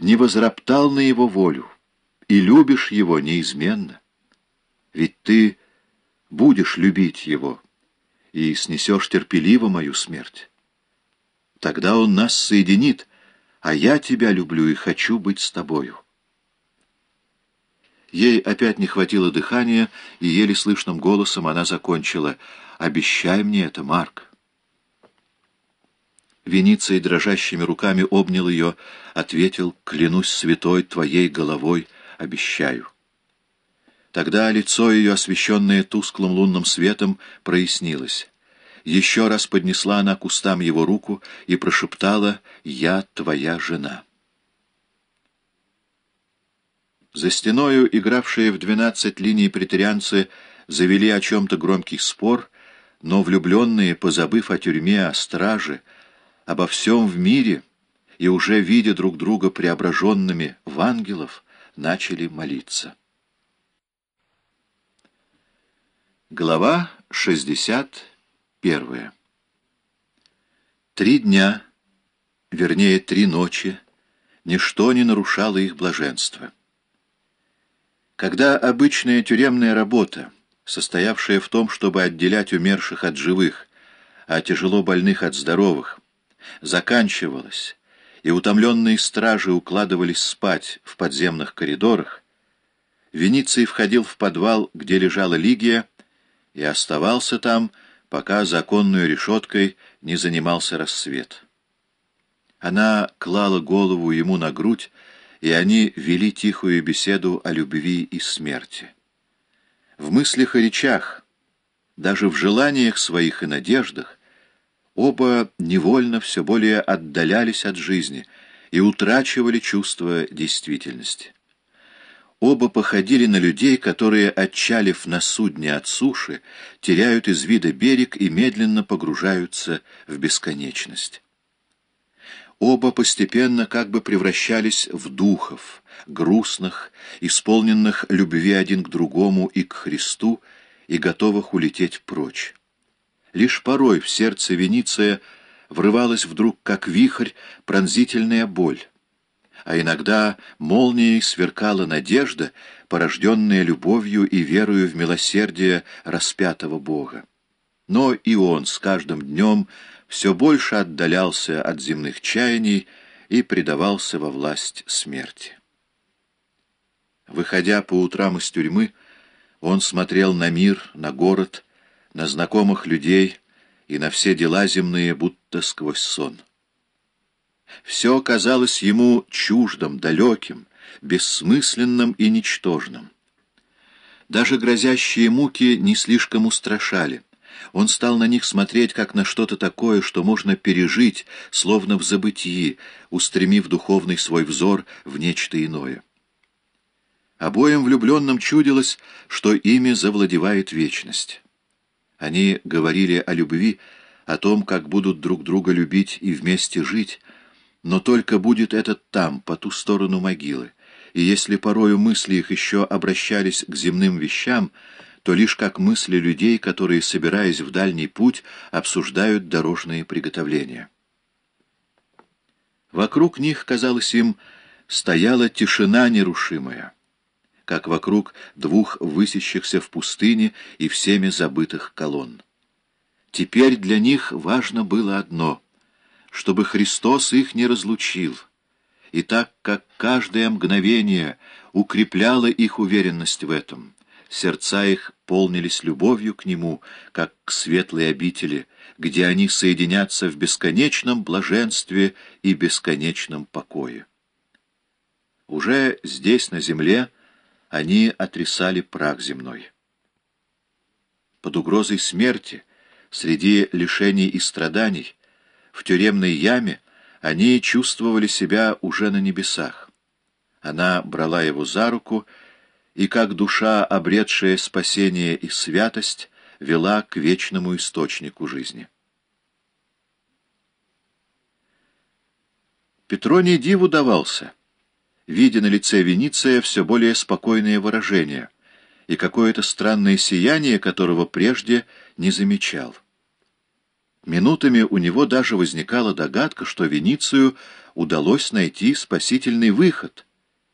не возроптал на его волю и любишь его неизменно. Ведь ты будешь любить его и снесешь терпеливо мою смерть. Тогда он нас соединит, а я тебя люблю и хочу быть с тобою. Ей опять не хватило дыхания, и еле слышным голосом она закончила «Обещай мне это, Марк». Веницей дрожащими руками обнял ее, ответил «Клянусь святой твоей головой, обещаю». Тогда лицо ее, освещенное тусклым лунным светом, прояснилось. Еще раз поднесла она к устам его руку и прошептала «Я твоя жена». За стеною, игравшие в двенадцать линий претерианцы, завели о чем-то громкий спор, но влюбленные, позабыв о тюрьме, о страже, обо всем в мире и уже видя друг друга преображенными в ангелов, начали молиться. Глава 61 Три дня, вернее, три ночи, ничто не нарушало их блаженства. Когда обычная тюремная работа, состоявшая в том, чтобы отделять умерших от живых, а тяжело больных от здоровых, заканчивалась, и утомленные стражи укладывались спать в подземных коридорах, Вениций входил в подвал, где лежала Лигия, и оставался там, пока законную решеткой не занимался рассвет. Она клала голову ему на грудь, и они вели тихую беседу о любви и смерти. В мыслях и речах, даже в желаниях своих и надеждах, оба невольно все более отдалялись от жизни и утрачивали чувство действительности. Оба походили на людей, которые, отчалив на судне от суши, теряют из вида берег и медленно погружаются в бесконечность. Оба постепенно как бы превращались в духов, грустных, исполненных любви один к другому и к Христу, и готовых улететь прочь. Лишь порой в сердце Вениция врывалась вдруг, как вихрь, пронзительная боль а иногда молнией сверкала надежда, порожденная любовью и верою в милосердие распятого Бога. Но и он с каждым днем все больше отдалялся от земных чаяний и предавался во власть смерти. Выходя по утрам из тюрьмы, он смотрел на мир, на город, на знакомых людей и на все дела земные, будто сквозь сон. Все казалось ему чуждым, далеким, бессмысленным и ничтожным. Даже грозящие муки не слишком устрашали. Он стал на них смотреть, как на что-то такое, что можно пережить, словно в забытии, устремив духовный свой взор в нечто иное. Обоим влюбленным чудилось, что ими завладевает вечность. Они говорили о любви, о том, как будут друг друга любить и вместе жить, но только будет этот там, по ту сторону могилы, и если порою мысли их еще обращались к земным вещам, то лишь как мысли людей, которые, собираясь в дальний путь, обсуждают дорожные приготовления. Вокруг них, казалось им, стояла тишина нерушимая, как вокруг двух высящихся в пустыне и всеми забытых колонн. Теперь для них важно было одно — чтобы Христос их не разлучил. И так как каждое мгновение укрепляло их уверенность в этом, сердца их полнились любовью к Нему, как к светлой обители, где они соединятся в бесконечном блаженстве и бесконечном покое. Уже здесь, на земле, они отрисали прах земной. Под угрозой смерти, среди лишений и страданий, в тюремной яме, они чувствовали себя уже на небесах. Она брала его за руку и, как душа, обретшая спасение и святость, вела к вечному источнику жизни. Петроний диву давался, видя на лице Вениция все более спокойное выражение и какое-то странное сияние, которого прежде не замечал. Минутами у него даже возникала догадка, что Веницию удалось найти спасительный выход,